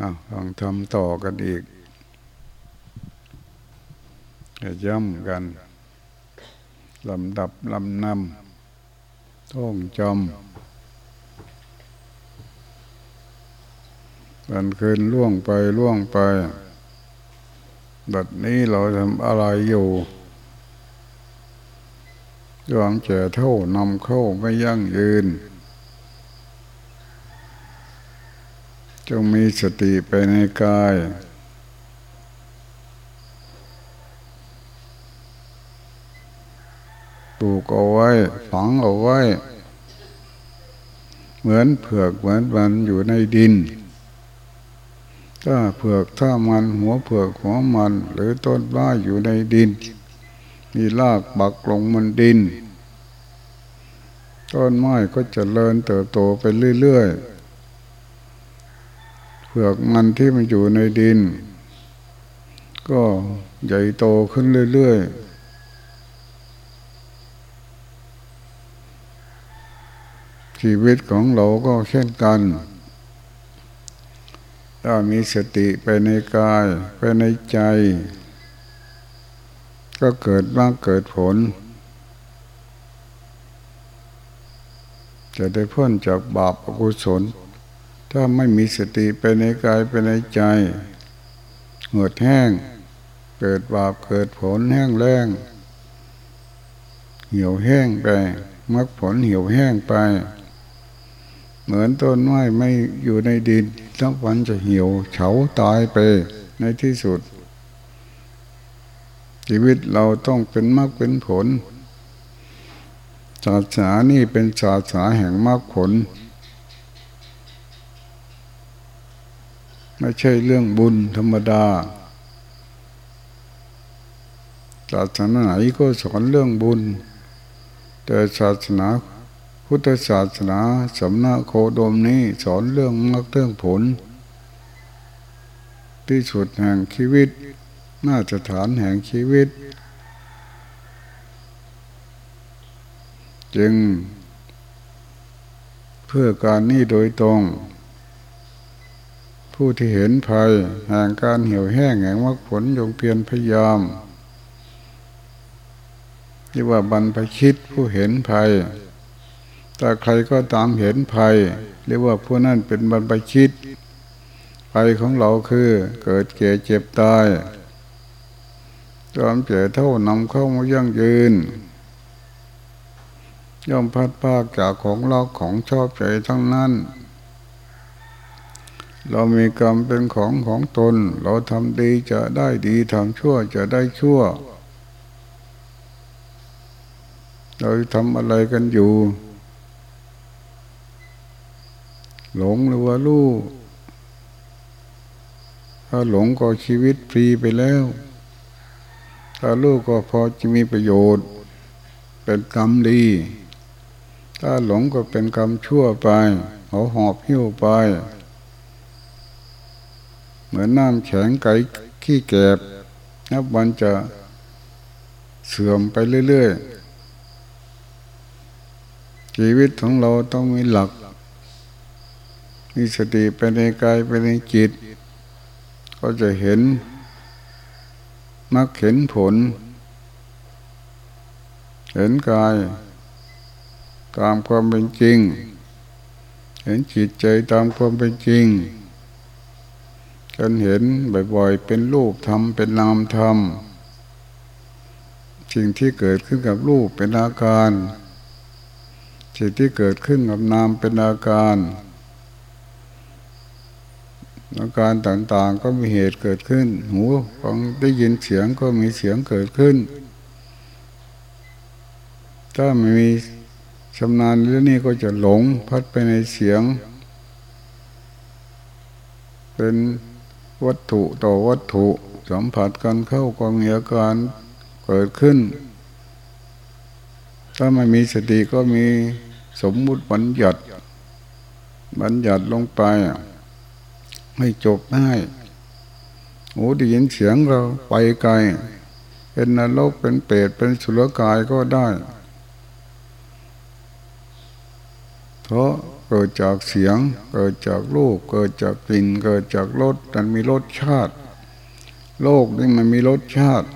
อ้าวลองทำต่อกันอีกย่ำกันลำดับลำนำท่องจำวันคืนล่วงไปล่วงไป บัดนี้เราทำอะไรอยู่ยอมเจอเท่านำเข้าไม่ยั่งยืน จงมีสติไปในกาย ปลูกเอาไว้ ฝังเอาไว้ เหมือนเผือกเหมือนมันอยู่ในดิน ถ้าเผือกถ้ามันหัวเผือกหัวมัน หรือต้นไม้อยู่ในดิน มีรากบักลงมันดิน ต้นไม้ก็จะเริญเติบโตไปเรื่อยๆ เผือกมันที่มันอยู่ในดิน ก็ใหญ่โตขึ้นเรื่อยๆ ชีวิตของเราก็เช่นกัน ถ้ามีสติไปในกายไปในใจ ก็เกิดบ้างเกิดผล จะได้พ้นจากบาปอกุศล ถ้าไม่มีสติไปในกายไปในใจเหงือดแห้ง เกิดบาปเกิดผลแห้งแล้งเหี่ยวแห้งไปมรรคผลเหี่ยวแห้งไป เหมือนต้นไม้ไม่อยู่ในดินสักวันจะเหี่ยวเฉาตายไปในที่สุด ชีวิตเราต้องเป็นมรรคเป็นผล ศาสนานี่เป็นศาสนาแห่งมรรคผล ไม่ใช่เรื่องบุญธรรมดาศาสนาไหนก็สอนเรื่องบุญ แต่ศาสนาพุทธศาสนาสำนักโคดมนี้สอนเรื่องมรรคเรื่องผลที่สุดแห่งชีวิตน่าจะฐานแห่งชีวิต จึง เพื่อการนี้โดยตรง ผู้ที่เห็นภัยแห่งการเหี่ยวแห้งแห่งมรรคผลยงเพียรพยายามที่ว่าบรรพชิตผู้เห็นภัยถ้าใครก็ตามเห็นภัย เรียกว่าผู้นั้นเป็นบรรพชิตภัยของเราคือเกิดเก่เจ็บตายจอมเจ็เท่านำเข้ามายั่งยืน ย่อมพัดภาคจากของเราของชอบใจทั้งนั้น เรามีกรรมเป็นของของตน เราทำดีจะได้ดีทำชั่วจะได้ชั่ว เราทำอะไรกันอยู่ หลงหรือว่าลูกถ้าหลงก็ชีวิตฟรีไปแล้ว ถ้าลูกก็พอจะมีประโยชน์ เป็นกรรมดี ถ้าหลงก็เป็นกรรมชั่วไปเขาหอบหิ้วไป เหมือนน้ำแข็งไก่ขี้แกบนับวันจะเสื่อมไปเรื่อยๆ ชีวิตของเราต้องมีหลัก มีสติไปในกายไปในจิต ก็จะเห็นมักเห็นผล เห็นกาย ตามความเป็นจริง เห็นจิตใจตามความเป็นจริง จนเห็นบ่อยๆ เป็นรูปธรรมเป็นนามธรรมสิ่งที่เกิดขึ้นกับรูปเป็นอาการสิ่งที่เกิดขึ้นกับนามเป็นอาการอาการต่างๆก็มีเหตุเกิดขึ้น หูฟังได้ยินเสียงก็มีเสียงเกิดขึ้น ถ้าไม่มีชำนาญเรื่องนี้ก็จะหลงพัดไปในเสียง เป็น วัตถุต่อวัตถุสัมผัสกันเข้าก็มีอาการเกิดขึ้น ถ้าไม่มีสติก็มีสมมุติบัญญัติ บัญญัติลงไปไม่จบง่ายหูได้ยินเสียงเราไปไกล เป็นนรกเป็นเปรตเป็นสุรกายก็ได้ เพราะ เกิดจากเสียง เกิดจากรูปเกิดจากกลิ่น เกิดจากรสมันมีรสชาติ โลกนี่มันมีรสชาติ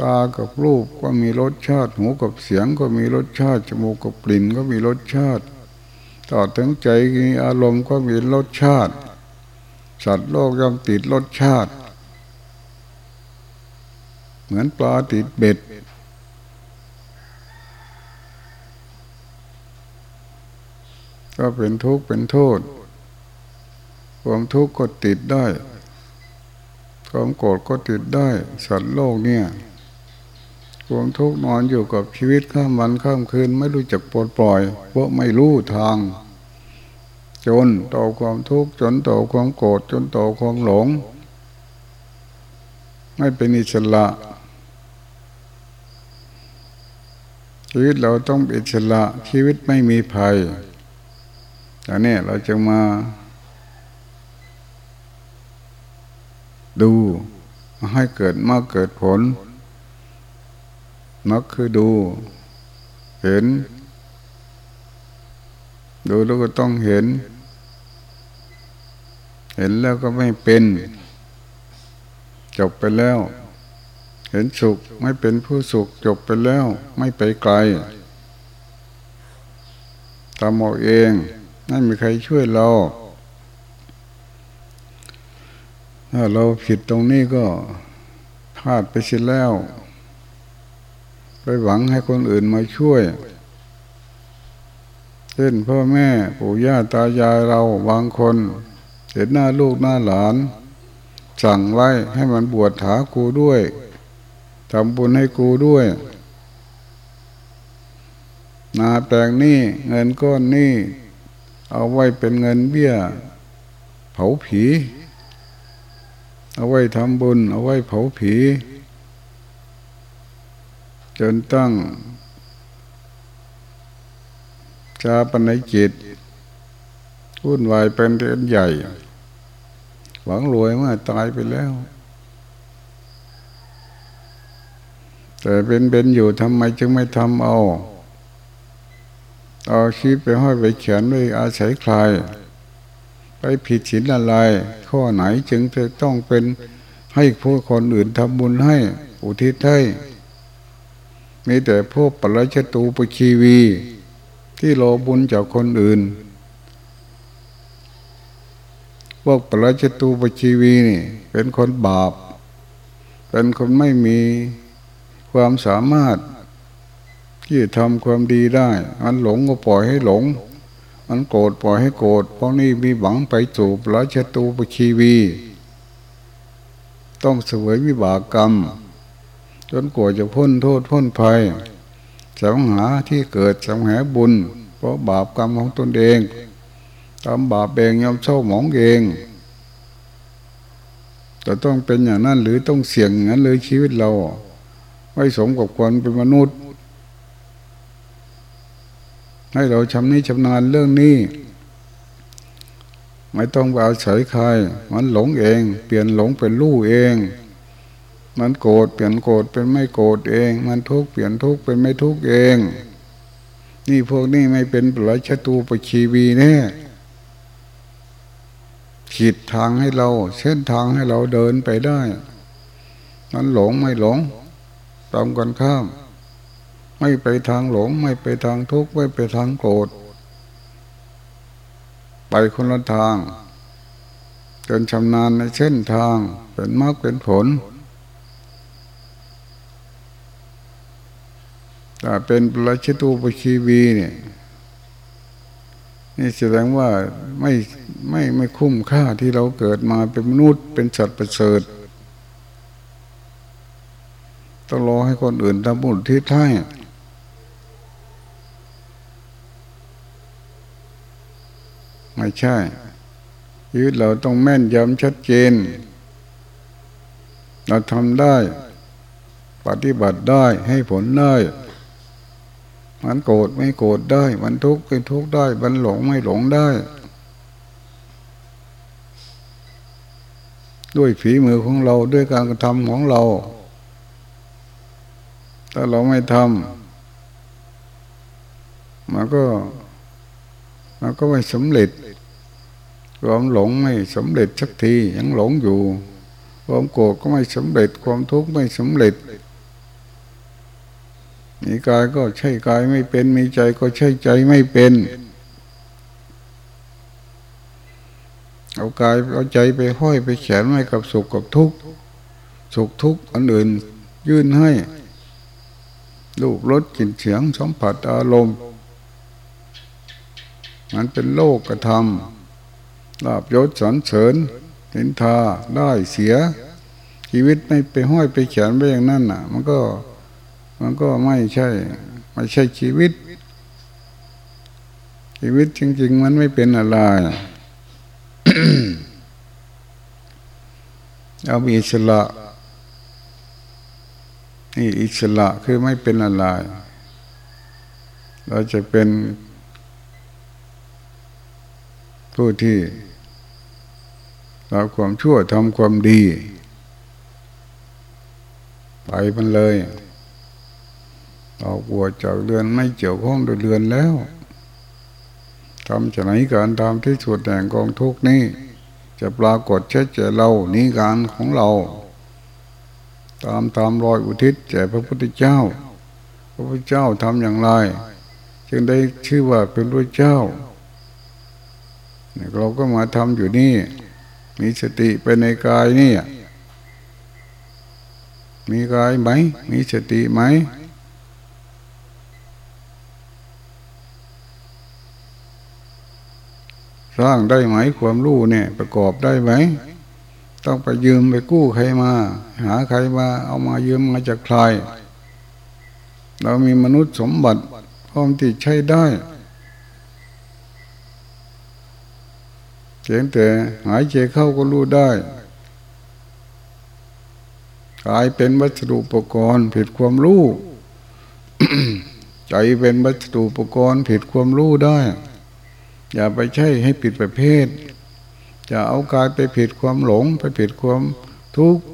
ตากับรูปก็มีรสชาติ หูกับเสียงก็มีรสชาติ จมูกกับกลิ่นก็มีรสชาติ ต่อถึงใจมีอารมณ์ก็มีรสชาติ สัตว์โลกย่อมติดรสชาติ เหมือนปลาติดเบ็ด ก็เป็นทุกข์เป็นโทษ ความทุกข์ก็ติดได้ ความโกรธก็ติดได้ สัตว์โลกเนี่ย ความทุกข์นอนอยู่กับชีวิตข้ามวันข้ามคืน ไม่รู้จักปลดปล่อย เพราะไม่รู้ทาง จนต่อความทุกข์จนต่อความโกรธจนต่อความหลง ไม่เป็นอิสระชีวิตเราต้องอิสระชีวิตไม่มีภัย อันนี้เราจะมา ดูให้เกิดมาเกิดผลมักคือดู เห็น ดูแล้วก็ต้องเห็น เห็นแล้วก็ไม่เป็น จบไปแล้ว เห็นสุขไม่เป็นผู้สุขจบไปแล้ว ไม่ไปไกลทำเอาเอง ไม่มีใครช่วยเรา ถ้าเราผิดตรงนี้ก็พลาดไปเสียแล้ว ไปหวังให้คนอื่นมาช่วย เช่นพ่อแม่ปู่ย่าตายายเราบางคน เห็นหน้าลูกหน้าหลาน สั่งไว้ให้มันบวชหากูด้วยทำบุญให้กูด้วยนาแปลงนี้เงินก้อนนี้ เอาไว้เป็นเงินเบี้ย เผาผี เอาไว้ทำบุญ เอาไว้เผาผี จนตั้งชาปนจิตวุ่นวายเป็นเรื่องใหญ่ หวังรวยเมื่อตายไปแล้ว แต่เป็นเป็นอยู่ทำไมจึงไม่ทำเอา เอาชีพไปห้อยไปเขียนไว้อาศัยใคร ไปผิดศีลอะไร ข้อไหนจึงจะต้องเป็นให้ผู้คนอื่นทำบุญให้ อุทิศให้มีแต่พวกปรัชตูปชีวี ที่รอบุญจากคนอื่น พวกปรัชตูปชีวีนี่เป็นคนบาป เป็นคนไม่มีความสามารถ ที่ทำความดีได้ มันหลงก็ปล่อยให้หลง มันโกรธปล่อยให้โกรธเพราะนี่มีหวังไปสู่พระชตูปชีวี ต้องเสวยวิบากกรรม จนกว่าจะพ้นโทษพ้นภัยสังหาที่เกิดสังหาบุญ เพราะบาปกรรมของตนเองทำบาปเองยอมเศร้าหมองเองแต่ต้องเป็นอย่างนั้นหรือต้องเสี่ยงอย่างนั้นเลยชีวิตเรา ไม่สมกับความเป็นมนุษย์ ให้เราชำนิชำนาญเรื่องนี้ ไม่ต้องไปอาศัยใคร มันหลงเอง เปลี่ยนหลงเป็นรู้เอง มันโกรธเปลี่ยนโกรธเป็นไม่โกรธเอง มันทุกข์เปลี่ยนทุกข์เป็นไม่ทุกข์เอง นี่พวกนี้ไม่เป็นปลัชตูปชีวีแน่ขีดทางให้เรา เส้นทางให้เราเดินไปได้ มันหลงไม่หลงตามกันข้าม ไม่ไปทางหลง ไม่ไปทางทุกข์ไม่ไปทางโกรธไปคนละทาง จนชำนาญในเส้นทางเป็นมากเป็นผลแต่เป็นปราชิตูปชีวีเนี่ยนี่แสดงว่าไม่ไม่ไม่คุ้มค่าที่เราเกิดมาเป็นมนุษย์เป็นสัตว์ประเสริฐต้องรอให้คนอื่นทำบุญที่ท้าย ไม่ใช่ชีวิตเราต้องแม่นยำชัดเจน เราทำได้ ปฏิบัติได้ให้ผลได้ มันโกรธไม่โกรธได้ มันทุกข์ไม่ทุกข์ได้ มันหลงไม่หลงได้ ด้วยฝีมือของเราด้วยการกระทำของเรา ถ้าเราไม่ทำมันก็ มันก็ไม่สำเร็จความหลงไม่สำเร็จสักทียังหลงอยู่ ความโกรธก็ไม่สำเร็จ ความทุกข์ไม่สำเร็จมีกายก็ใช่กายไม่เป็น มีใจก็ใช่ใจไม่เป็น เอากายเอาใจไปห้อยไปแขนไว้กับสุขกับทุกข์สุขทุกข์อันอื่นยื่นให้รูปรสกลิ่นเสียงสัมผัสอารมณ์ มันเป็นโลกกระทำลาบยศสรรเสริญเห็นทาได้เสีย ชีวิตไม่ไปห้อยไปเขียนไว้อย่างนั้นน่ะ มันก็มันก็ไม่ใช่ ไม่ใช่ชีวิต ชีวิตจริง ๆ มันไม่เป็นอะไรเอามีอิสระนี่อิสระคือไม่เป็นอะไร เราจะเป็น ผู้ที่เราความชั่วทำความดีไปมันเลยออกบวชจากเรือนไม่เกี่ยวข้องกับเรือนแล้วทำจะไหนการทำที่สุดแห่งกองทุกนี้ จะปรากฏเช่เจเรานี้การของเรา ตามตามรอยอุทิศแก่พระพุทธเจ้า พระพุทธเจ้าทำอย่างไร จึงได้ชื่อว่าเป็นพระเจ้า เราก็มาทำอยู่นี่ มีสติไปในกายนี่มีกายไหม มีสติไหม สร้างได้ไหมความรู้เนี่ย ประกอบได้ไหม ต้องไปยืมไปกู้ใครมา หาใครมา เอามายืมมาจากใคร เรามีมนุษย์สมบัติพร้อมที่ใช้ได้ พียงแต่หายใจเข้าก็รู้ได้กายเป็นวัสดุอุปกรณ์ ผิดความรู้ใจเป็นวัสดุอุปกรณ์ผิดความรู้ได้ อย่าไปใช้ให้ผิดประเภท จะเอากายไปผิดความหลง ไปผิดความทุกข์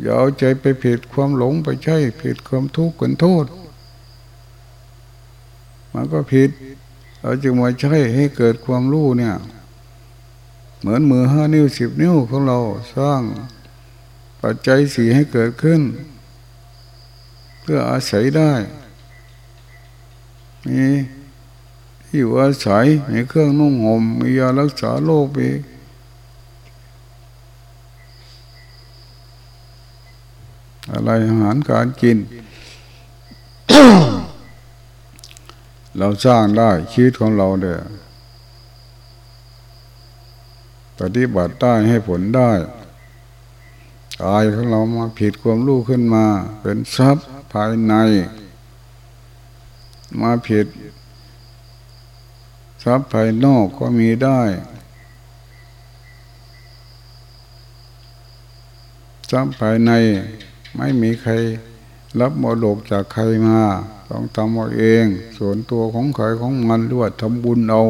อย่าเอาใจไปผิดความหลงไปใช่ผิดความทุกข์กันโทษ มันก็ผิดเราจึงมาใช้ให้เกิดความรู้เนี่ย เหมือนมือห้านิ้วสิบนิ้วของเราสร้างปัจจัยสีให้เกิดขึ้น เพื่ออาศัยได้มีที่อยู่อาศัยมีเครื่องนุ่งห่มมียารักษาโรคมีอะไรอาหารการกิน เราสร้างได้ชีวิตของเราเด้อ ปฏิบัติได้ให้ผลได้กายของเรามาผิดความรู้ขึ้นมา เป็นทรัพย์ภายใน มาผิดทรัพย์ภายนอกก็มีได้ทรัพย์ภายในไม่มีใครรับมรดกจากใครมา ต้องทำเอาเอง ส่วนตัวของใครของมันด้วยทำบุญเอา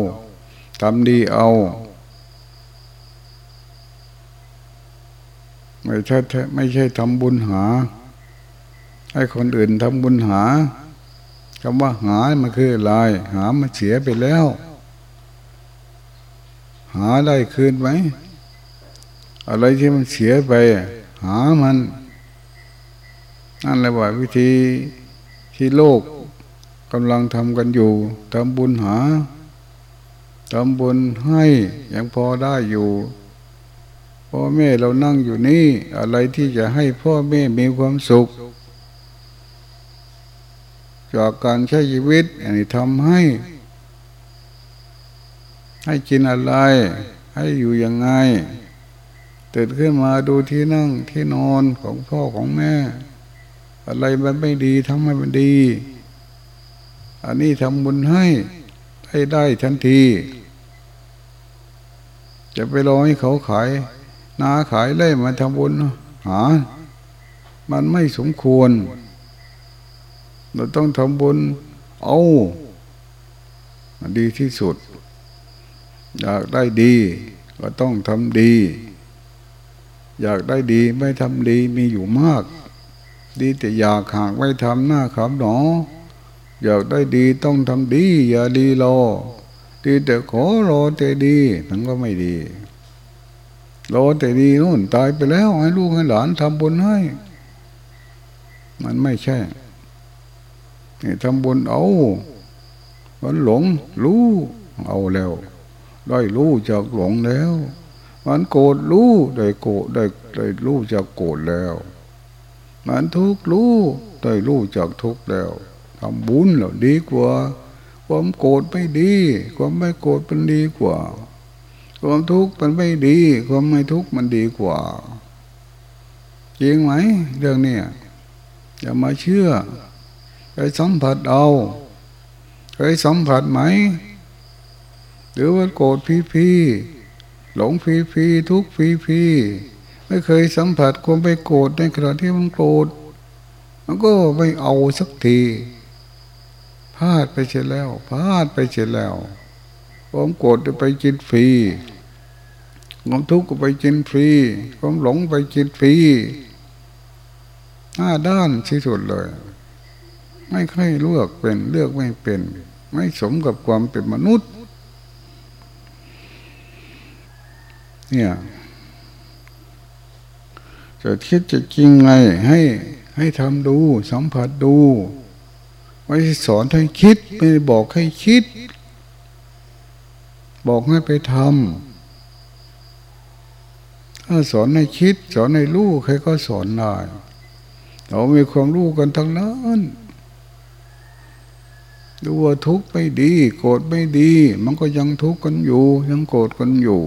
ทำดีเอา ไม่ใช่ไม่ใช่ทำบุญหา ให้คนอื่นทำบุญหาคำว่าหามันคืออะไรหามันเสียไปแล้ว หาได้คืนไหม อะไรที่มันเสียไป หามันนั่นแหละว่าวิธีที่โลกกำลังทำกันอยู่ทำบุญหาทำบุญให้ยังพอได้อยู่ พ่อแม่เรานั่งอยู่นี่ อะไรที่จะให้พ่อแม่มีความสุข จากการใช้ชีวิต อันนี้ทำให้ ให้กินอะไร ให้อยู่ยังไงตื่นขึ้นมาดูที่นั่งที่นอนของพ่อของแม่ อะไรมันไม่ดีทำให้มันดี อันนี้ทำบุญให้ให้ได้ทันที จะไปรอให้เขาขาย นาขายเล่มาทำบุญหา มันไม่สมควร เราต้องทำบุญ เอาดีที่สุด อยากได้ดี ก็ต้องทำดี อยากได้ดีไม่ทำดีมีอยู่มาก ดีแต่อยากหากไม่ทำหน้าขำหนอ อยากได้ดีต้องทำดี อย่าดีรอ ดีแต่ขอรอแต่ดีมันก็ไม่ดี รอแต่ดีนู่นตายไปแล้ว ให้ลูกให้หลานทำบุญให้ มันไม่ใช่นี่ทำบุญเอามันหลงรู้เอาแล้วได้รู้จากหลงแล้ว มันโกรธรู้ได้โกรธได้ได้รู้จากโกรธแล้วมันทุกข์รู้ได้รู้จากทุกข์แล้วทำบุญแล้วดีกว่า ความโกรธไม่ดี ความไม่โกรธเป็นดีกว่า ความทุกข์มันไม่ดี ความไม่ทุกข์มันดีกว่าจริงไหมเรื่องนี้อย่ามาเชื่อไปสัมผัสเอาเคยสัมผัสไหม หรือว่าโกรธพีพีหลงพีพีทุกพีพีไม่เคยสัมผัสความไปโกรธในขณะที่มันโกรธมันก็ไม่เอาสักทีพลาดไปเสียแล้วพลาดไปเสียแล้ว ความโกรธไปกินฟรีความทุกข์ก็ไปกินฟรีความหลงไปกินฟรีห้าด้านที่สุดเลย ไม่ค่อยเลือกเป็นเลือกไม่เป็น ไม่สมกับความเป็นมนุษย์ เนี่ยจะคิดจะจริงไงให้ให้ทำดู สัมผัสดู ไม่สอนให้คิด ไม่บอกให้คิด บอกให้ไปทำถ้าสอนให้คิด สอนให้รู้ใครก็สอนได้เรามีความรู้กันทั้งนั้นดูว่าทุกข์ไม่ดี โกรธไม่ดี มันก็ยังทุกข์กันอยู่ ยังโกรธกันอยู่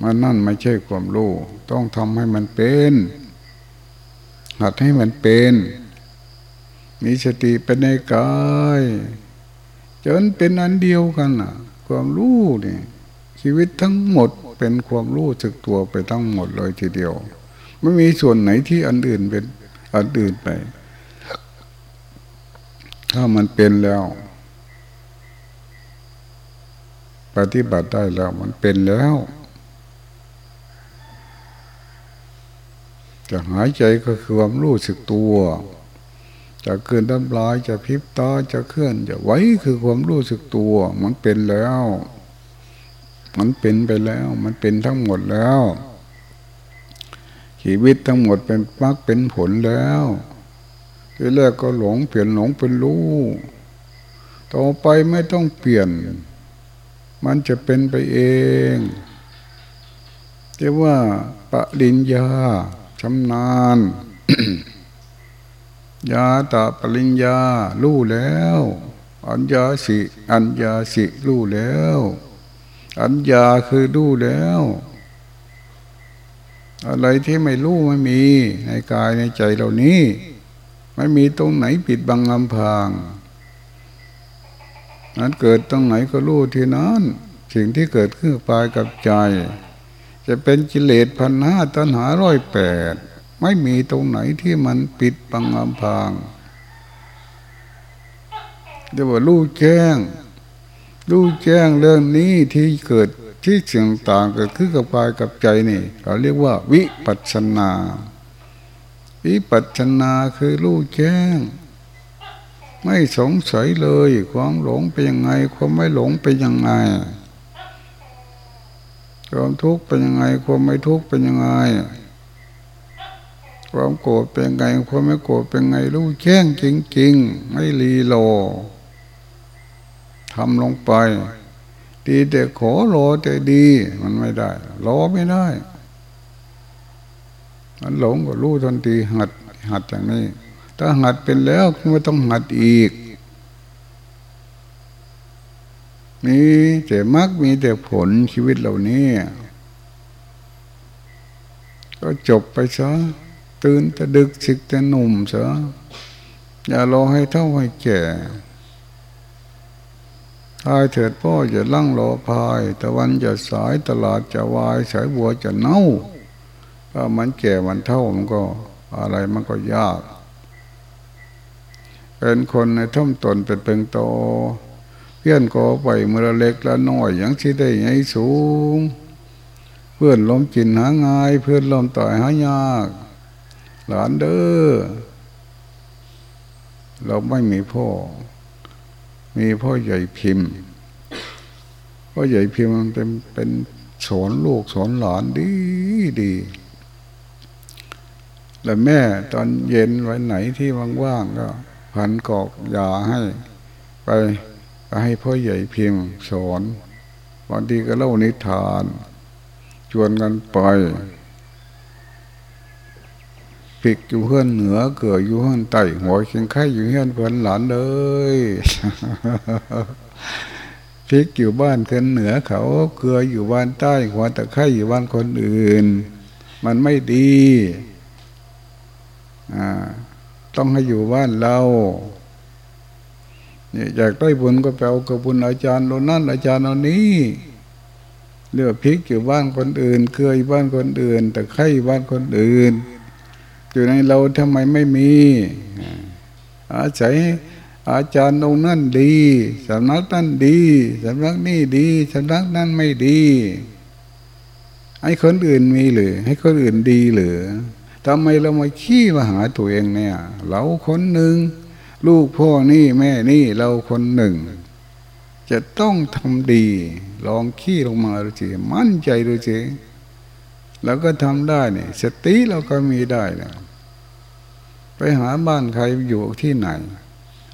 มันนั่นไม่ใช่ความรู้ ต้องทำให้มันเป็น หัดให้มันเป็น มีสติเป็นในกายจนเป็นอันเดียวกันอะความรู้นี่ชีวิตทั้งหมดเป็นความรู้สึกตัวไปทั้งหมดเลยทีเดียว ไม่มีส่วนไหนที่อันอื่นเป็นอันอื่นไป ถ้ามันเป็นแล้ว ปฏิบัติได้แล้วมันเป็นแล้ว จะหายใจก็คือความรู้สึกตัว จะเกินน้ำลายจะพิบตาจะเคลื่อน จะไว้คือความรู้สึกตัว มันเป็นแล้ว มันเป็นไปแล้ว มันเป็นทั้งหมดแล้ว ชีวิตทั้งหมดเป็นมรรคเป็นผลแล้วทีแรกก็หลงเปลี่ยนหลงเป็นรู้ ต่อไปไม่ต้องเปลี่ยน มันจะเป็นไปเองเรียกว่าปริญญาชำนาญ ยาตาปริญญารู้แล้ว อัญญาสิ อัญญาสิรู้แล้ว อัญญาคือรู้แล้ว อะไรที่ไม่รู้ไม่มี ในกายในใจเรานี้ ไม่มีตรงไหนปิดบังลำพางนั้นเกิดตรงไหนก็รู้ที่นั้น สิ่งที่เกิดขึ้นปลายกับใจ จะเป็นกิเลสพันห้าตัณหาร้อยแปด ไม่มีตรงไหนที่มันปิดบังลำพางเดี๋ยวว่ารู้แจ้ง รู้แจ้งเรื่องนี้ที่เกิดที่เสียงต่างเกิดขึ้นกับกายกับใจนี่เขาเรียกว่า วิปัสนา วิปัสนาคือรู้แจ้ง ไม่สงสัยเลย ความหลงเป็นยังไง ความไม่หลงเป็นยังไงความทุกข์เป็นยังไง ความไม่ทุกข์เป็นยังไง ความโกรธเป็นไงความไม่โกรธเป็นไงรู้แจ้งจริงๆ ไม่รีโลทำลงไป ดีแต่ขอรอแต่ดี มันไม่ได้รอไม่ได้มันหลงก็รู้ทันทีหัดหัดอย่างนี้ ถ้าหัดเป็นแล้วไม่ต้องหัดอีก มีแต่มรรคมีแต่ผลชีวิตเหล่านี้ ก็จบไปซะ ตื่นแต่ดึกสิกแต่หนุ่มซะอย่ารอให้เท่าให้แก่พายเถิดพ่อจะลั่งรอพายตะวันจะสายตลาดจะวายสายบัวจะเน่าถ้ามันแก่มันเท่ามันก็อะไรมันก็ยาก เป็นคนในท่อมตนเป็นเป็นโตเพื่อนก็ไปเมื่อเล็กละน้อยอย่างที่ได้ไงสูง เพื่อนล้มกินหาง่าย เพื่อนล้มต่อยหายาก หลานเด้อเราไม่มีพ่อ มีพ่อใหญ่พิมพ์ พ่อใหญ่พิมพ์มันเป็นเป็นสอนลูกสอนหลานดีดีแล้วแม่ตอนเย็นไวันไหนที่ว่างๆก็พันกอกยาให้ ไปให้พ่อใหญ่พิมพ์สอนบางทีก็เล่านิทาน ชวนกันไป ปิกอยู่เพื่อนเหนือ เกิดอยู่เพื่อนใต้หัวเคียงไข่อยู่เพื่อนเพื่อนหลานเลยพริกอยู่บ้านคนเหนือเขาเกลืออยู่บ้านใต้หัวตะไคร่อยู่บ้านคนอื่น มันไม่ดีอ่าต้องให้อยู่บ้านเราเนี่ยอยากได้บุญก็ไปเอากับบุญอาจารย์โนนนั่นอาจารย์โน่นนี้เลือกพริกอยู่บ้านคนอื่น เกลืออยู่บ้านคนอื่นตะไคร่บ้านคนอื่น อยู่ในเราทำไมไม่มี อาศัยอาจารย์องค์นั่นดีสำนักนั่นดีสำนักนี่ดีสำนักนั่นไม่ดีให้คนอื่นมีหรือให้คนอื่นดีหรือทำไมเรามาขี้มาหาตัวเองเนี่ย เราคนหนึ่ง ลูกพ่อนี่แม่นี่เราคนหนึ่ง จะต้องทำดี ลองขี้ลงมาดูสิมั่นใจดูสิ แล้วก็ทำได้เนี่ยสติเราก็มีได้นะไปหาบ้านใครอยู่ที่ไหน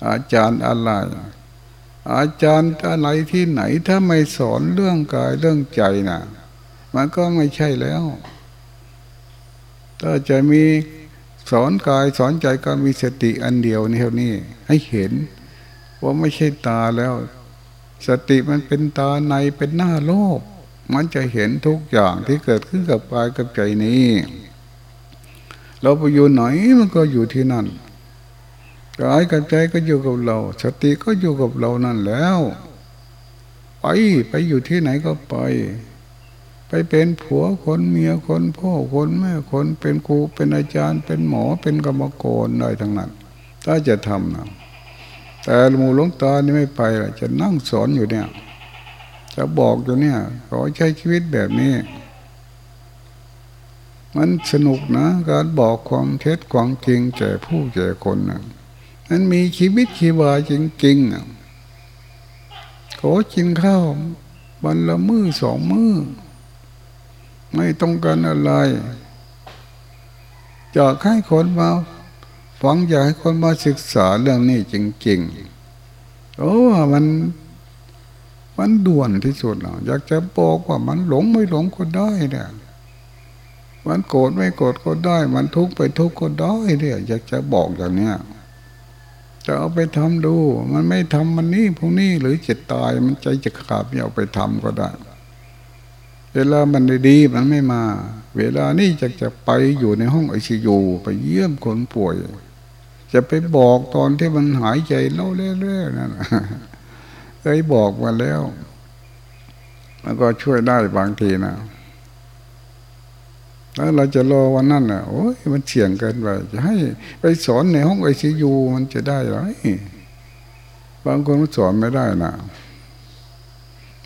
อาจารย์อะไร อาจารย์อะไรที่ไหนถ้าไม่สอนเรื่องกายเรื่องใจนะมันก็ไม่ใช่แล้ว ถ้าจะมีสอนกายสอนใจก็มีสติอันเดียวนี่เท่านี้ให้เห็นว่าไม่ใช่ตาแล้ว สติมันเป็นตาในเป็นหน้าโลก มันจะเห็นทุกอย่างที่เกิดขึ้นกับกายกับใจนี้ เราไปอยู่ไหนมันก็อยู่ที่นั่นกายกับใจก็อยู่กับเรา สติก็อยู่กับเรานั่นแล้ว ไปไปอยู่ที่ไหนก็ไป ไปเป็นผัวคนเมียคนพ่อคนแม่คนเป็นครูเป็นอาจารย์ เป็นหมอเป็นกรรมกรได้ทั้งนั้น ถ้าจะทำนะแต่หมูหลวงตานี่ไม่ไปละจะนั่งสอนอยู่เนี่ย จะบอกอยู่เนี่ย ขอใช้ชีวิตแบบนี้ มันสนุกนะการบอกความเท็จความจริงแก่ผู้แก่คนนะมันมีชีวิตชีวาจริงๆขอกินข้าววันละมือ้อสองมือ้อไม่ต้องการอะไรอยากให้คนมาฟังอยากให้คนมาศึกษาเรื่องนี้จริงๆโอ้มัน มันด่วนที่สุดเนะอยากจะบอกว่ามันหลงไม่หลงก็ได้เนี่ยมันโกรธไม่โกรธก็ได้ มันทุกข์ไปทุกข์ก็ได้เนี่ยอยากจะบอกอย่างเนี้ยจะเอาไปทำดู มันไม่ทำมันนี่พวกนี้หรือจะตายมันใจจะขาดเอาไปทำก็ได้ เวลามันดีมันไม่มา เวลานี่จะจะไปอยู่ในห้องไอซียูไปเยี่ยมคนป่วย จะไปบอกตอนที่มันหายใจเล่าเรื่อยๆนั่น เคยบอกมาแล้วแล้วก็ช่วยได้บางทีนะแล้วเราจะรอวันนั้นอะโอ้ยมันเสี่ยงเกินไปจะให้ไปสอนในห้องไอซียูมันจะได้หรอบางคนสอนไม่ได้นะ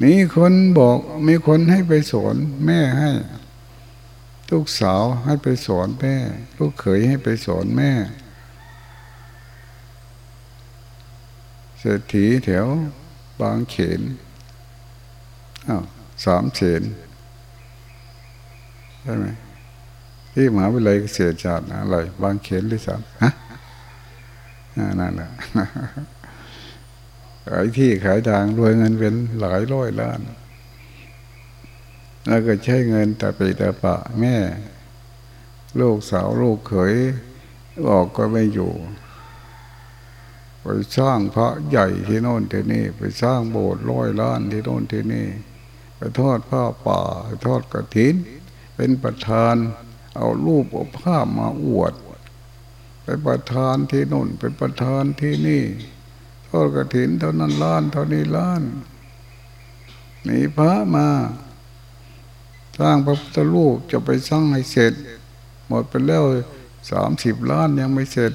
มีคนบอกมีคนให้ไปสอนแม่ให้ ลูกสาวให้ไปสอนแม่ ลูกเขยให้ไปสอนแม่เศรษฐีแถว บางเขนอ้าวสามเขนใช่ไหมที่มหาวิทยาลัยเกษตรศาสตร์อะไรบางเขนหรือสามฮะนั่นแหละขายที่ขายทางรวยเงินเป็นหลายร้อยล้าน แล้วก็ใช้เงินแต่ไปแต่ปะ แม่ ลูกสาวลูกเขยออกก็ไม่อยู่ ไปสร้างพระใหญ่ที่โน่นที่นี่ ไปสร้างโบสถ์ร้อยล้านที่โน่นที่นี่ ไปทอดผ้าป่าไปทอดกระถิน เป็นประธาน เอารูปเอาภาพมาอวด ไปประธานที่โน่นไปประธานที่นี่ ทอดกระถินเท่านั้นล้านเท่านี้ล้านมีพระมาสร้างพระพุทธรูปจะไปสร้างให้เสร็จ หมดไปแล้วสามสิบล้านยังไม่เสร็จ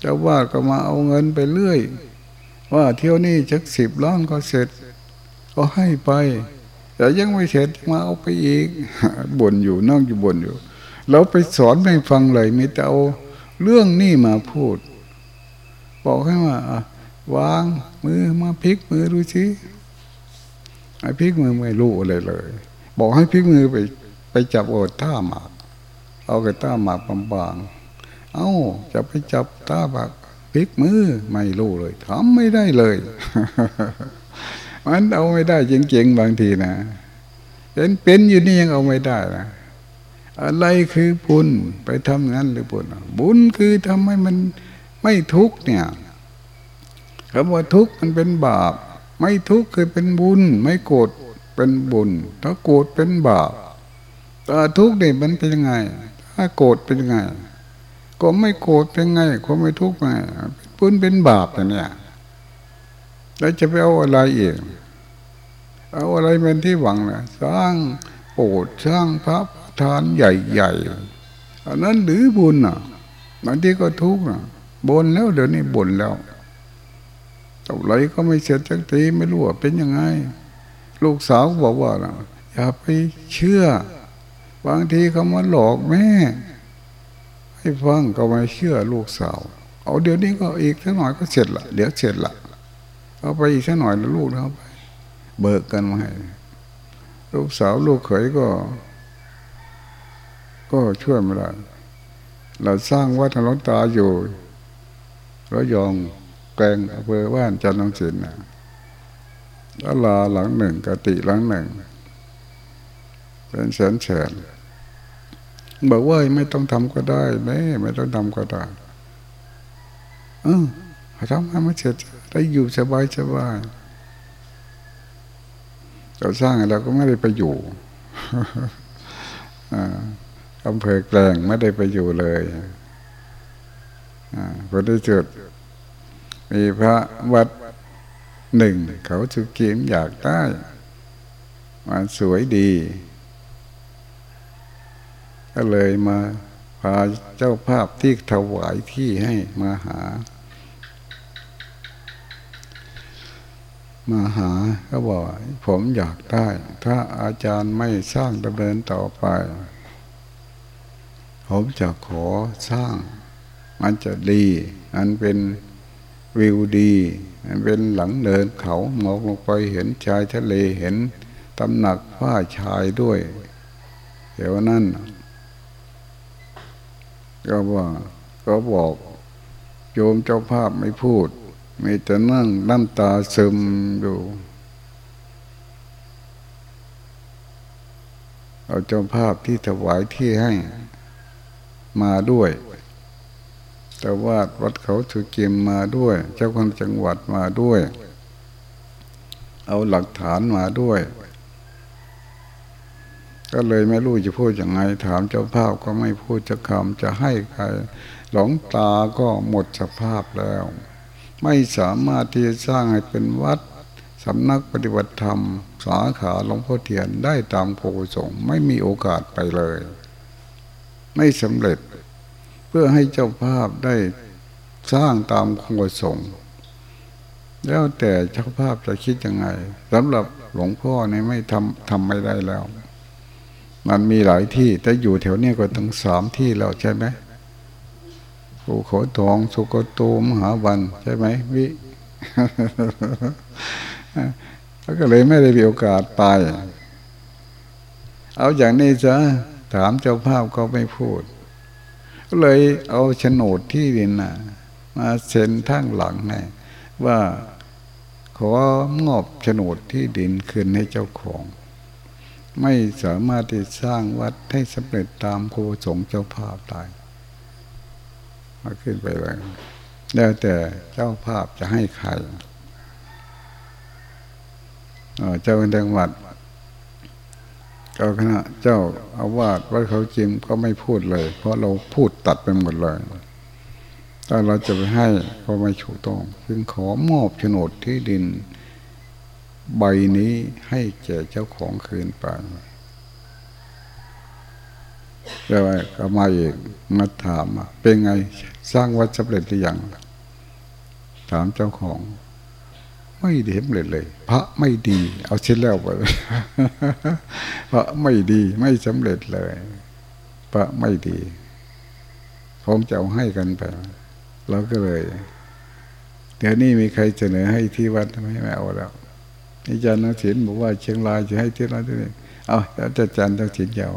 เจ้าว่าก็มาเอาเงินไปเรื่อย ว่าเที่ยวนี้จักสิบล้านก็เสร็จ ก็ให้ไป แต่ยังไม่เสร็จมาเอาไปอีกบ่นอยู่นั่งอยู่บ่นอยู่ เราไปสอนไม่ฟังเลยมีแต่เอาเรื่องนี้มาพูด บอกให้ว่าวางมือมาพลิกมือดูสิไอ้พลิกมือไม่รู้อะไรเลย บอกให้พลิกมือไปไปจับโอดท่าหมาก เอากระต้าหมากบางๆ เอา้าจะไปจับต้าหมากพลิกมือไม่รู้เลยทำไม่ได้เลยมันเอาไม่ได้จริงๆบางทีนะเป็นเป็นอยู่นี่ยังเอาไม่ได้นะอะไรคือบุญไปทำงั้นหรือบุญบุญคือทำให้มันไม่ทุกเนี่ยคำว่าทุกมันเป็นบาป ไม่ทุกคือเป็นบุญ ไม่โกรธเป็นบุญ ถ้าโกรธเป็นบาปถ้าทุกเนี่ยมันเป็นยังไง ถ้าโกรธเป็นยังไง ก็ไม่โกรธเป็นไงก็ไม่ทุกข์ไงบุญเป็นบาปแต่เนี่ยแล้วจะไปเอาอะไรอีกเอาอะไรเป็นที่หวังนะสร้างโปรดสร้างพระทานใหญ่ๆอันนั้นหรือบุญอะบางทีก็ทุกข์นะบนแล้วเดี๋ยวนี้บนแล้วต่อไรก็ไม่เสร็จจักทีไม่รู้ว่าเป็นยังไง ลูกสาวบอกว่าอย่าไปเชื่อ บางทีเขามาหลอกแม่ ให้ฟังก็ไม่เชื่อลูกสาว เอาเดี๋ยวนี้ก็อีกสักหน่อยก็เสร็จละเดี๋ยวเสร็จละเอาไปอีกสักหน่อยแล้วลูกเอาไป เบิกกันมาให้ลูกสาวลูกเขยก็ ก็ช่วยไม่ได้เราสร้างวัดหลวงตาอยู่แล้วยองแกงอำเภอว่านจันทร์ศิลป์นะแล้วลาหลังหนึ่งกติหลังหนึ่งเป็นแสนแสน บอกว่าไม่ต้องทำก็ได้แม่ไม่ต้องทำก็ได้เออทำให้มันเสร็จได้อยู่สบายสบายเราสร้างเราก็ไม่ได้ไปอยู่อำเภอแกลงไม่ได้ไปอยู่เลยพอได้จุด มีพระวัดหนึ่ง เขาสุกีมอยากได้มันสวยดี ก็เลยมาพาเจ้าภาพที่ถวายที่ให้มาหา มาหาก็บอกผมอยากได้ ถ้าอาจารย์ไม่สร้างดำเนินต่อไป ผมจะขอสร้าง มันจะดีอันเป็นวิวดีมันเป็นหลังเดินเขามองลงไปเห็นชายทะเลเห็นตำหนักผ้าชายด้วย เดี๋ยวนั้น ก็ว่าก็บอกโยมเจ้าภาพไม่พูดมีแต่นั่งน้ำตาซึมอยู่เอาเจ้าภาพที่ถวายที่ให้มาด้วย แต่ว่าวัดเขาสุกิมมาด้วย เจ้าคนจังหวัดมาด้วย เอาหลักฐานมาด้วย ก็เลยไม่รู้จะพูดยังไง ถามเจ้าภาพก็ไม่พูดจะคำจะให้ใคร หลงตาก็หมดสภาพแล้ว ไม่สามารถที่จะสร้างให้เป็นวัดสำนักปฏิบัติธรรม สาขาหลวงพ่อเทียนได้ตามโพสงไม่มีโอกาสไปเลย ไม่สำเร็จเพื่อให้เจ้าภาพได้สร้างตามคงสงแล้วแต่เจ้าภาพจะคิดยังไงสำหรับหลวงพ่อนี่ไม่ทำทำไม่ได้แล้ว มันมีหลายที่ แต่อยู่แถวนี้ก็ทั้งสามที่แล้วใช่ไหมภูเขาทองสุกโตมหาวันใช่ไหมวิแล้วก็เลยไม่ได้มีโอกาสไป เอาอย่างนี้จะถามเจ้าภาพก็ไม่พูด ก็เลยเอาโฉนดที่ดินนะมาเซ็นทั้งหลังนะว่าขอมอบโฉนดที่ดินคืนให้เจ้าของ ไม่สามารถที่สร้างวัดให้สำเร็จตามโคสงเจ้าภาพได้มาขึ้นไปเลยแล้วแต่เจ้าภาพจะให้ใครเจ้าจังหวัดเจ้าคณะเจ้าอาวาสวัดเขาจิมก็ไม่พูดเลย เพราะเราพูดตัดไปหมดเลยถ้าเราจะไปให้ก็ไม่ถูกต้องจึงขอมอบโฉนดที่ดิน ใบนี้ให้แก่เจ้าของคืนไปแล้วก็มาเองมาถามเป็นไงสร้างวัดสำเร็จหรือยังถามเจ้าของ ไม่ดีเห็นเลยเลย พระไม่ดี เอาเช่นแล้วไปพระไม่ดีไม่สำเร็จเลย พระไม่ดีผมจะเอาให้กันไปเราก็เลย เดี๋ยวนี้มีใครเสนอให้ที่วัดไม่เอาแล้ว อาจารย์นักศิลป์บอกว่าเชียงรายจะให้ที่นั่นที่นี่เอาอาจารย์นักศิลป์จะเอา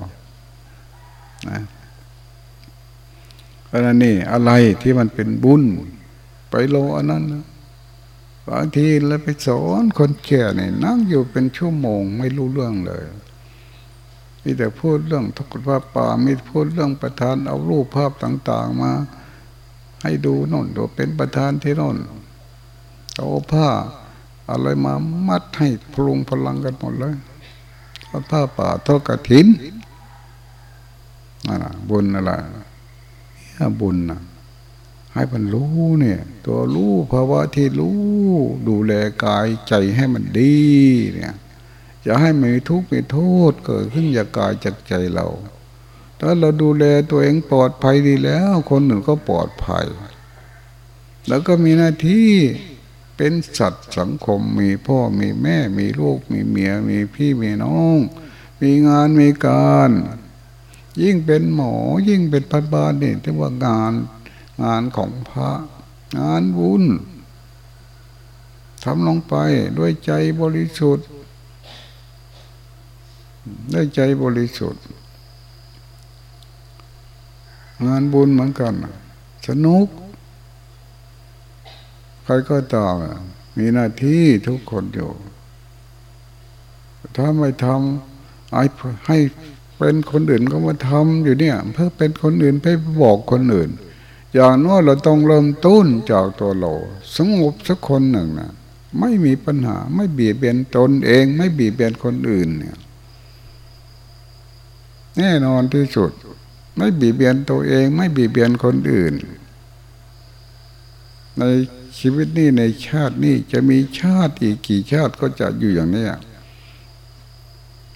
นะเพราะนั้นนี่อะไรที่มันเป็นบุญ ไปโลอันนั้นบางทีแล้วไปสอนคนแก่เนี่ยนั่งอยู่เป็นชั่วโมงไม่รู้เรื่องเลยมีแต่พูดเรื่องทุกข์ภาพป่ามีพูดเรื่องประธานเอารูปภาพต่าง ๆมา ให้ดูน่นดูเป็นประธานที่น่นเอาผ้า อะไรมามัดให้พลุงพลังกันหมดเลยผ้าป่าทอดกระถินนั่นบุญอะไรบุญนะให้มันรู้เนี่ย ตัวรู้ภาวะที่รู้ ดูแลกายใจให้มันดีเนี่ยจะให้ไม่ทุกข์ไม่โทษเกิดขึ้นจากกายจากใจเราถ้าเราดูแลตัวเองปลอดภัยดีแล้ว คนอื่นก็ปลอดภัย แล้วก็มีหน้าที่ เป็นสัตว์สังคมมีพ่อมีแม่มีลูกมีเมียมีพี่มีน้อง มีงานมีการ ยิ่งเป็นหมอยิ่งเป็นพยาบาลนี่ที่ว่างานงานของพระ งานบุญทำลงไปด้วยใจบริสุทธิ์ด้วยใจบริสุทธิ์ งานบุญเหมือนกัน สนุก ครก็ตามมีหน้าที่ทุกคนอยู่ ถ้าไม่ทำให้เป็นคนอื่นก็มาทำอยู่เนี่ย เพื่อเป็นคนอื่นเพื่อบอกคนอื่น อย่างน้อยเราต้องเริ่มต้นจากตัวเราสงบสักคนหนึ่งนะไม่มีปัญหาไม่เบียเบียนตนเอง ไม่เบียเบียนคนอื่นเนี่ยแน่นอนที่สุด ไม่เบียเบียนตัวเอง ไม่เบียเบียนคนอื่น ใน ชีวิตนี้ในชาตินี้จะมีชาติอีกกี่ชาติก็จะอยู่อย่างนี้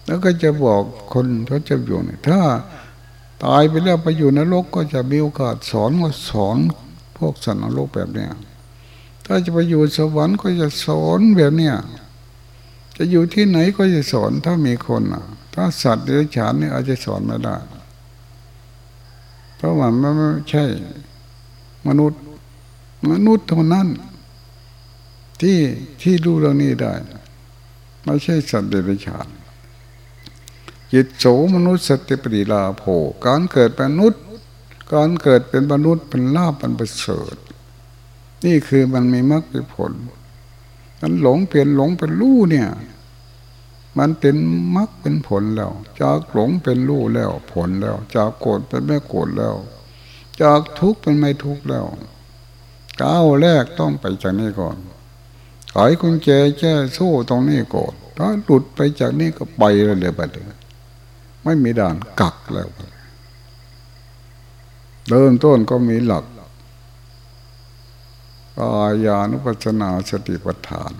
แล้วก็จะบอกคนเขาจะอยู่เนี่ยถ้าตายไปแล้วไปอยู่นรกก็จะมีโอกาสสอนว่าสอนพวกสัตว์นรกแบบเนี้ยถ้าจะไปอยู่สวรรค์ก็จะสอนแบบเนี้ยจะอยู่ที่ไหนก็จะสอนถ้ามีคนอะ ถ้าสัตว์เดรัจฉานนี่อาจจะสอนไม่ได้เพราะว่ามันไม่ใช่ มนุษย์ มนุษย์เท่านั้น ที่ที่รู้เรื่องนี้ได้ ไม่ใช่สัตว์เดรัจฉานจิตโสมนุษย์สติปริลาโภการเกิดเป็นมนุษย์ การเกิดเป็นมนุษย์เป็นลาบเป็นประเสริฐนี่คือมันมีมรรคผลมันหลงเปลี่ยนหลงเป็นรู้เนี่ย มันเป็นมรรคเป็นผลแล้ว จากหลงเป็นรู้แล้ว ผลแล้ว จากโกรธเป็นไม่โกรธแล้ว จากทุกข์เป็นไม่ทุกข์แล้ว ก้าวแรกต้องไปจากนี้ก่อนขายกุญแจแจ้โซ่ตรงนี้ก่อนถ้าหลุดไปจากนี้ก็ไปเลยไปเลยไม่มีด่านกักแล้วเริ่มต้นก็มีหลักกายานุปัสนาสติปัฏฐาน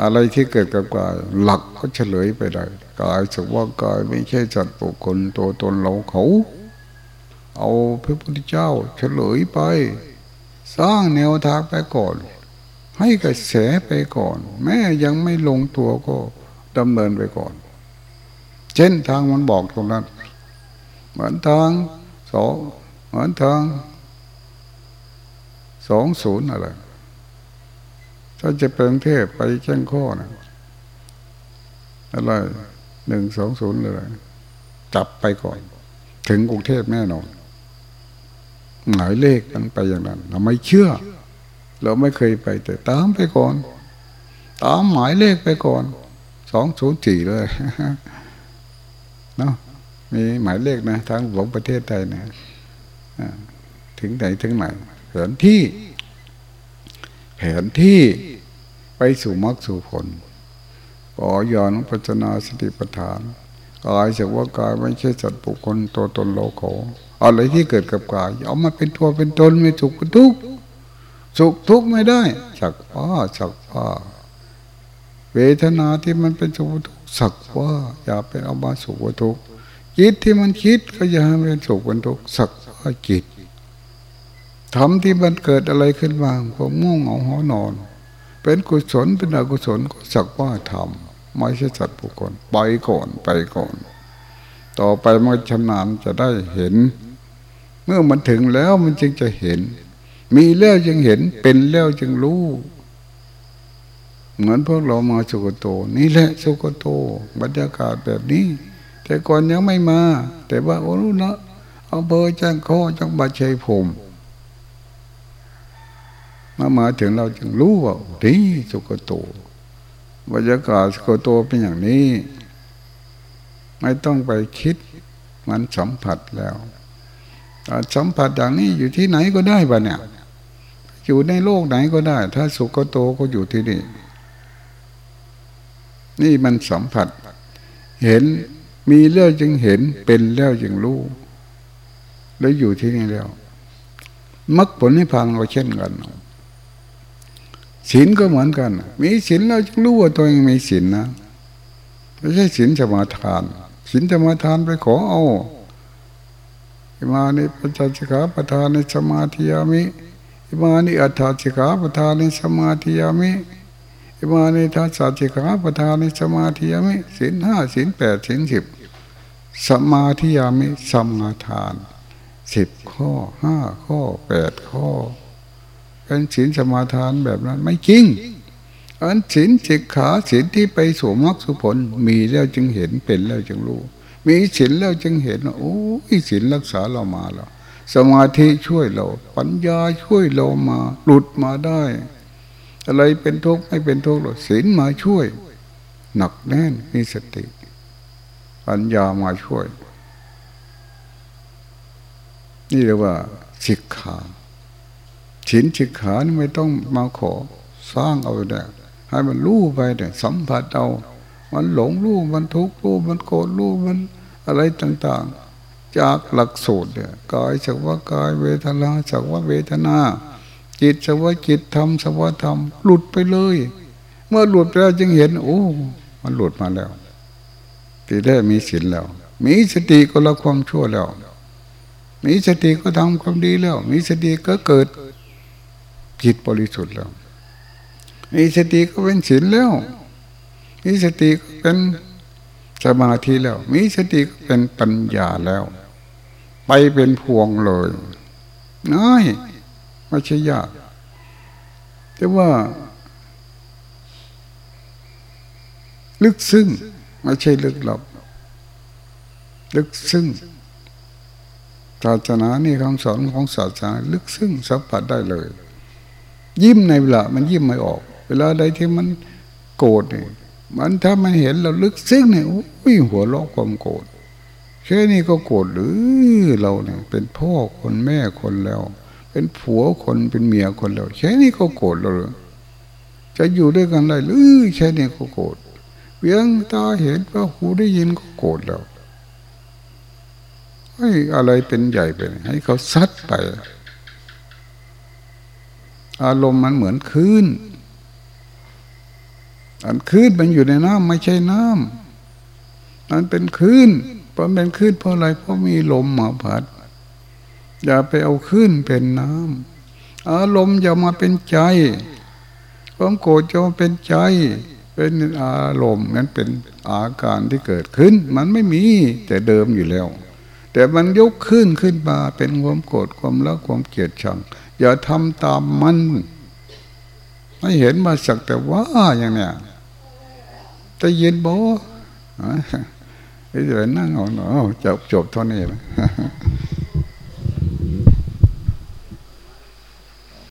อะไรที่เกิดกับกายหลักก็เฉลยไปได้กายสักว่ากายไม่ใช่จัดปุคคลตัวตนเราเขา เอาพระพุทธเจ้าเฉลยไป สร้างแนวทางไปก่อน ให้กระแสไปก่อน แม้ยังไม่ลงตัวก็ดำเนินไปก่อน เช่นทางมันบอกตรงนั้น เหมือนทางสองเหมือนทางสองศูนย์อะไรถ้าจะเป็นเทพไปแจ้งข้อนะอะไรหนึ่งสองศูนย์เลยจับไปก่อน ถึงกรุงเทพแน่นอน หมายเลขมันไปอย่างนั้น เราไม่เชื่อ เราไม่เคยไปแต่ตามไปก่อน ตามหมายเลขไปก่อนสองศูนย์สี่เลยเนาะมีหมายเลขนะทางหลวงประเทศไทยนะถึงไหนถึงไหนแผนที่ แผนที่ไปสู่มรรคสู่ผลขอยอนปัจนาสติปัฏฐานกายจากว่ากายไม่ใช่สัตว์ปุคคลตัวตนโลโก อะไรที่เกิดกับกายเอามาเป็นตัวเป็นตนไม่สุขเป็นทุกข์สุขทุกข์ไม่ได้จักว่าจักว่าเวทนาที่มันเป็นสุขทุกข์สักว่า อย่าเป็นเอามาสุขทุกข์จิตที่มันคิดก็อย่าให้เป็นสุขเป็นทุกข์สักว่าจิตทำที่มันเกิดอะไรขึ้นมาผมง่วงเหงาหอนอน เป็นกุศลเป็นอกุศลก็สักว่าทำไม่ใช่สัตว์บุคคลไปก่อนไปก่อน ต่อไปมันชำนาญจะได้เห็น เมื่อมันถึงแล้วมันจึงจะเห็น มีแล้วจึงเห็นเป็นแล้วจึงรู้ เหมือนพวกเรามาสุกโต นี่แหละสุกโต บรรยากาศแบบนี้ แต่ก่อนยังไม่มา แต่ว่าโอ้รู้นะอำเภอจ้างข้อจังหวัดชัยภูมิมามาถึงเราจึงรู้ว่าดีสุกโตบรรยากาศสุกโตเป็นอย่างนี้ ไม่ต้องไปคิด มันสัมผัสแล้ว สัมผัสอย่างนี้อยู่ที่ไหนก็ได้ปะเนี่ย อยู่ในโลกไหนก็ได้ ถ้าสุขโตก็อยู่ที่นี่ นี่มันสัมผัส เห็นมีแล้วจึงเห็นเป็นแล้วจึงรู้แล้วอยู่ที่นี่แล้วมรรคผลนิพพานก็เช่นกันศีลก็เหมือนกัน มีศีลแล้วจึงรู้ว่าตัวเองมีศีลนะไม่ใช่ศีลสมาทานศีลสมาทานไปขอเอา อิมานิปัญจสิกขาประธานในสมาธิยามิอิมานิอัฏฐสิกขาประธานในสมาธิยามิอิมานิทัศสิกขาประธานในสมาธิยามิศีลห้าศีลแปดศีลสิบสมาธิยามิสมาทานสิบข้อห้าข้อแปดข้อเป็นศีลสมาทานแบบนั้นไม่จริงอันศีลสิกขาศีลที่ไปสู่มรรคสุผลมีแล้วจึงเห็นเป็นแล้วจึงรู้ มีศีลแล้วจึงเห็นโอ้ยศีลรักษาเรามาแล้วสมาธิช่วยเรา ปัญญาช่วยเรามา หลุดมาได้ อะไรเป็นทุกข์ไม่เป็นทุกข์หรอกศีลมาช่วย หนักแน่นมีสติ ปัญญามาช่วย นี่เรียกว่าศิกขาศีลศิกขานี่ไม่ต้องมาขอสร้างเอาได้ให้มันรู้ไปแต่สัมผัสเอามันหลงรู้มันทุกข์รู้มันโกรธรู้มัน อะไรต่างๆ จากหลักสูตรเนี่ยกายสักว่ากายเวทนาสักว่าเวทนา จิตสักว่าจิตธรรมสักว่าธรรมหลุดไปเลย เมื่อหลุดแล้วจึงเห็น โอ้ มันหลุดมาแล้วตีได้มีศีลแล้ว มีสติก็ละความชั่วแล้ว มีสติก็ทำความดีแล้ว มีสติก็เกิดจิตบริสุทธิ์แล้ว มีสติก็เป็นศีลแล้ว มีสติก็เป็น สมาธิแล้ว มีสติเป็นปัญญาแล้ว ไปเป็นพวงเลยน้อยไม่ใช่ยากแต่ว่า ลึกซึ้งไม่ใช่ลึกลับ ลึกซึ้งศาสนานี่คำสอนของศาสนาลึกซึ้งสัมผัสได้เลย ยิ้มในเวลา มันยิ้มไม่ออก เวลาใดที่มันโกรธเนี่ย มันถ้ามันเห็นเราลึกซึ้งเนี่ยอุ้ยหัวเราะความโกรธแค่นี้ก็โกรธหรือเราเนี่ย เป็นพ่อคนแม่คนแล้ว เป็นผัวคนเป็นเมียคนแล้วแค่นี้ก็โกรธเราจะอยู่ด้วยกันได้หรือแค่นี้ก็โกรธเพียงตาเห็นว่าหูได้ยินก็โกรธแล้วให้อะไรเป็นใหญ่ไปให้เขาซัดไป อารมณ์มันเหมือนคลื่น อันคลื่นมันอยู่ในน้ำไม่ใช่น้ำมันเป็นคลื่นเพราะเป็นคลื่นเพราะอะไรเพราะมีลมมาพัด อย่าไปเอาคลื่นเป็นน้ำอารมณ์อย่ามาเป็นใจความโกรธจะมาเป็นใจ เป็นอารมณ์นั้นเป็นอาการที่เกิดขึ้น มันไม่มีแต่เดิมอยู่แล้ว แต่มันยกขึ้นขึ้นมาเป็นความโกรธความรักความเกลียดชัง อย่าทำตามมัน ไม่เห็นมาสักแต่ว่าอย่างเนี้ย จะเย็นบ่ไอ้เดี๋ยวนั่งเอาเนาะจบจบเท่านี้นะ